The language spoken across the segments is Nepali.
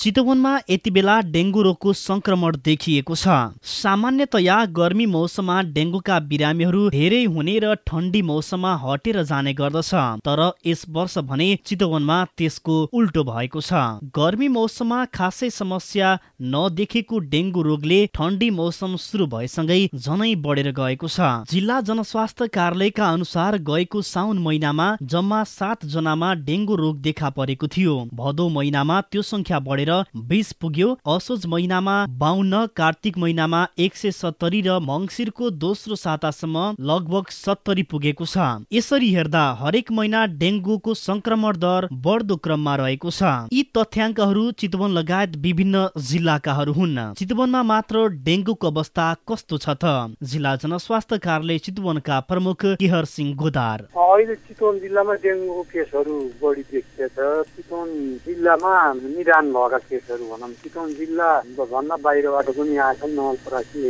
चितवनमा यति बेला डेङ्गु रोगको संक्रमण देखिएको छ। सामान्यतया गर्मी मौसममा डेङ्गुका बिरामीहरू धेरै हुने र ठन्डी मौसममा हटेर जाने गर्दछ। तर यस वर्ष भने चितवनमा त्यसको उल्टो भएको छ। गर्मी मौसममा खासै समस्या नदेखेको डेङ्गु रोगले ठन्डी मौसम सुरु भएसँगै झनै बढेर गएको छ। जिल्ला जनस्वास्थ्य कार्यालयका अनुसार गएको साउन महिनामा जम्मा सात जनामा डेङ्गु रोग देखा परेको थियो। भदौ महिनामा त्यो संख्या बढेर बिस पुग्यो। असोज महिनामा बाहन्न कार्तिक महिनामा एक सय सत्तरी र मङ्सिरको दोस्रो सातासम्म लगभग सत्तरी पुगेको छ। यसरी हेर्दा हरेक महिना डेङ्गुको संक्रमण दर बढ्दो क्रममा रहेको छ। यी तथ्याङ्कहरू चितवन लगायत विभिन्न जिल्लाकाहरू हुन्। चितवनमा मात्र डेङ्गुको अवस्था कस्तो छ त? जिल्ला जनस्वास्थ्य कार्यालय चितवनका प्रमुख केहर सिंह गोदार। अहिले चितवन जिल्लामा डेङ्गुको केसहरू बढी देखिएछ। चितवन जिल्लामा निदान भएका केसहरू भनौँ चितवन जिल्ला भन्दा बाहिरबाट पनि आएछन् नवलपरासी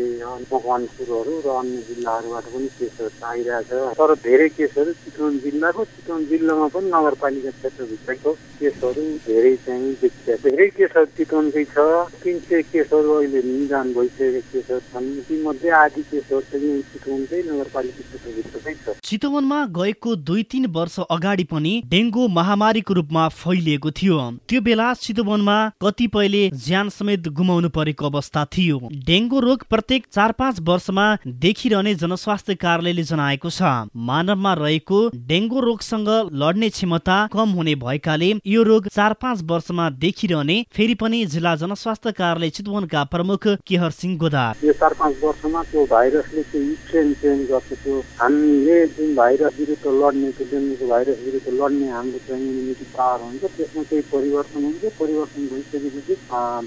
मकवानपुरहरू र अन्य जिल्लाहरूबाट पनि केसहरू आइरहेछ तर धेरै केसहरू चितवन जिल्लाको चितवन जिल्लामा पनि नगरपालिका क्षेत्रभित्रको केसहरू धेरै चाहिँ देखिया धेरै केसहरू चितवनकै छ। तिन सय केसहरू अहिले निदान भइसकेका केसहरू छन्। तीमध्ये आदि केसहरू चाहिँ चितवनकै नगरपालिका क्षेत्रभित्रकै छ। चितवनमा गएको दुई तिन वर्ष अगाडि पनि डेङ्गु महामारीको रूपमा फैलिएको थियो। त्यो बेला चितवनमा कतिपयले ज्यान समेत गुमाउनु परेको अवस्था थियो। डेङ्गु रोग प्रत्येक चार पाँच वर्षमा देखिरहने जनस्वास्थ्य कार्यालयले जनाएको छ। मानवमा रहेको डेङ्गु रोगसँग लड्ने क्षमता कम हुने भएकाले यो रोग चार पाँच वर्षमा देखिरहने फेरि पनि जिल्ला जनस्वास्थ्य कार्यालय चितवनका प्रमुख केहर सिंह गोदार। यो चार पाँच वर्षमा त्यो भाइरसले चेन्ज गर्छ त्यो हामीले जुन भाइरस विरुद्ध लड्ने त्यो भाइरस विरुद्ध लड्ने हाम्रो चाहिँ पावर हुन्छ। त्यसमा केही परिवर्तन हुन्छ। परिवर्तन भइसकेपछि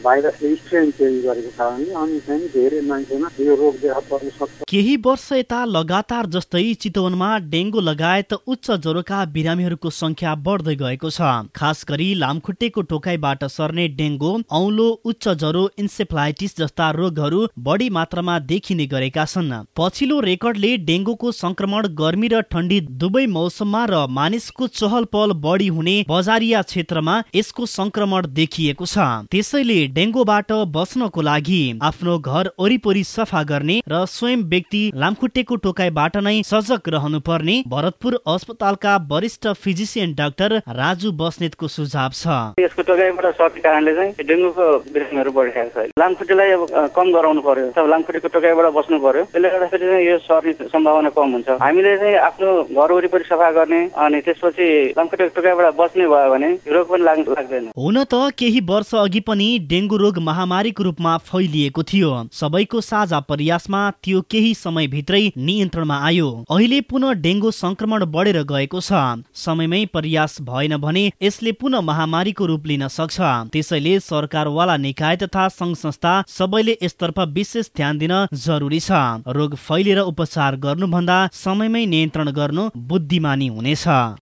भाइरसले स्ट्रेन चेन्ज गरेको कारणले अनि चाहिँ धेरै मान्छेमा यो रोग देखा पर्न सक्छ केही वर्ष यता लगातार जस्तै चितवनमा डेङ्गु लगायत उच्च ज्वरोका बिरामीहरूको संख्या बढ्दै गएको छ खास गरी लामखुट्टेको टोकाइबाट सर्ने डेङ्गु औलो उच्च ज्वरो इन्सेफ्लाइटिस जस्ता रोगहरू बढी मात्रामा देखिने गरेका छन् पछिल्लो रेकर्डले डेङ्गुको संक्रमण गर्मी र ठण्डी दुवै मौसममा र मानिसको चहल पहल बढी हुने बजारिया क्षेत्रमा यसको संक्रमण देखिएको त्यसैले डेङ्गुबाट बच्नको लागि आफ्नो घर वरिपरि सफा गर्ने र स्वयं व्यक्ति लामखुट्टेको टोकाइबाट नै सजग रहनु पर्ने भरतपुर अस्पतालका वरिष्ठ फिजिसियन डाक्टर राजु बस्नेतको सुझाव छ। यसको टोकाइबाट सर्ने कारणले चाहिँ डेङ्गुको बिरामीहरू बढिरहेको छ। लामखुट्टेलाई अब कम गराउनु पर्यो। लामखुट्टेको टोकाइबाट बस्नु पर्यो। त्यसले गर्दाखेरि चाहिँ यो सर्ने सम्भावना कम हुन्छ। हामीले चाहिँ आफ्नो घर वरिपरि सफा गर्ने अनि त्यसपछि लामखुट्टेको टोकाइबाट बस्ने भयो भने रोग पनि लाग्दैन। हुन त केही वर्ष अघि पनि डेङ्गु रोग महामारीको रूपमा फैलिएको थियो। सबैको साझा प्रयासमा त्यो केही समयभित्रै नियन्त्रणमा आयो। अहिले पुनः डेङ्गु संक्रमण बढेर गएको छ। समयमै प्रयास भएन भने यसले पुनः महामारीको रूप लिन सक्छ। त्यसैले सरकारवाला निकाय तथा संघ संस्था सबैले यसतर्फ विशेष ध्यान दिन जरुरी छ। रोग फैलिएर उपचार गर्नुभन्दा समयमै नियन्त्रण गर्नु बुद्धिमानी हुनेछ।